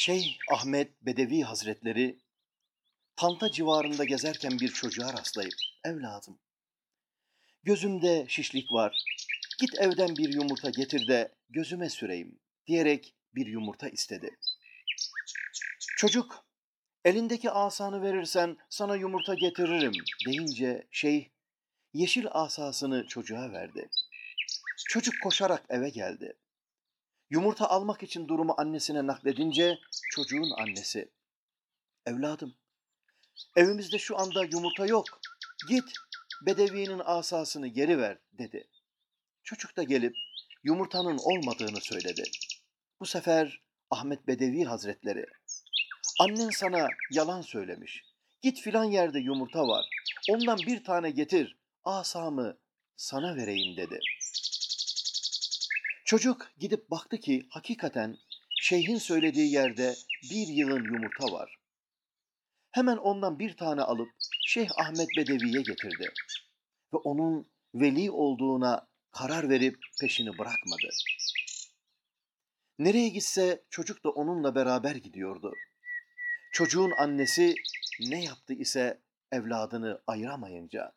Şeyh Ahmet Bedevi Hazretleri Tanta civarında gezerken bir çocuğa rastlayıp evladım gözümde şişlik var git evden bir yumurta getir de gözüme süreyim diyerek bir yumurta istedi. Çocuk elindeki asanı verirsen sana yumurta getiririm deyince şeyh yeşil asasını çocuğa verdi. Çocuk koşarak eve geldi. Yumurta almak için durumu annesine nakledince çocuğun annesi. Evladım, evimizde şu anda yumurta yok. Git bedevinin asasını geri ver dedi. Çocuk da gelip yumurtanın olmadığını söyledi. Bu sefer Ahmet Bedevi Hazretleri, annen sana yalan söylemiş. Git filan yerde yumurta var. Ondan bir tane getir. Asamı sana vereyim dedi. Çocuk gidip baktı ki hakikaten şeyhin söylediği yerde bir yığın yumurta var. Hemen ondan bir tane alıp Şeyh Ahmet Bedevi'ye getirdi. Ve onun veli olduğuna karar verip peşini bırakmadı. Nereye gitse çocuk da onunla beraber gidiyordu. Çocuğun annesi ne yaptı ise evladını ayıramayınca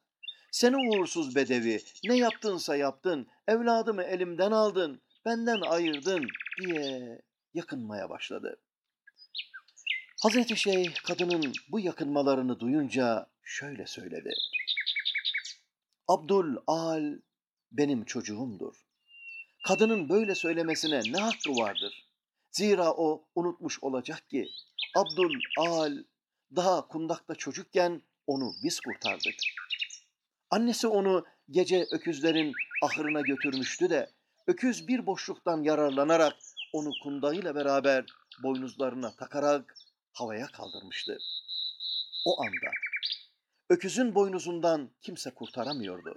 seni uğursuz bedevi, ne yaptınsa yaptın, evladımı elimden aldın, benden ayırdın diye yakınmaya başladı. Hazreti Şeyh kadının bu yakınmalarını duyunca şöyle söyledi. Abdul Al benim çocuğumdur. Kadının böyle söylemesine ne hakkı vardır? Zira o unutmuş olacak ki Abdul Al daha kundakta çocukken onu biz kurtardık. Annesi onu gece öküzlerin ahırına götürmüştü de öküz bir boşluktan yararlanarak onu kundağıyla beraber boynuzlarına takarak havaya kaldırmıştı. O anda öküzün boynuzundan kimse kurtaramıyordu.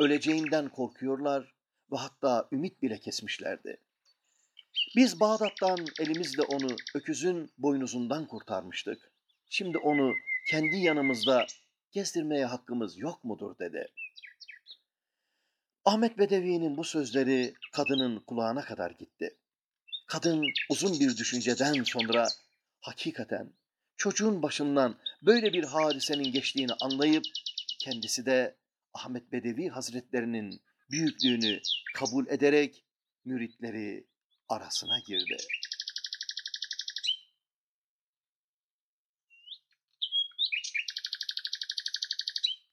Öleceğinden korkuyorlar ve hatta ümit bile kesmişlerdi. Biz Bağdat'tan elimizle onu öküzün boynuzundan kurtarmıştık. Şimdi onu kendi yanımızda gezdirmeye hakkımız yok mudur dedi. Ahmet Bedevi'nin bu sözleri kadının kulağına kadar gitti. Kadın uzun bir düşünceden sonra hakikaten çocuğun başından böyle bir hadisenin geçtiğini anlayıp kendisi de Ahmet Bedevi Hazretlerinin büyüklüğünü kabul ederek müritleri arasına girdi.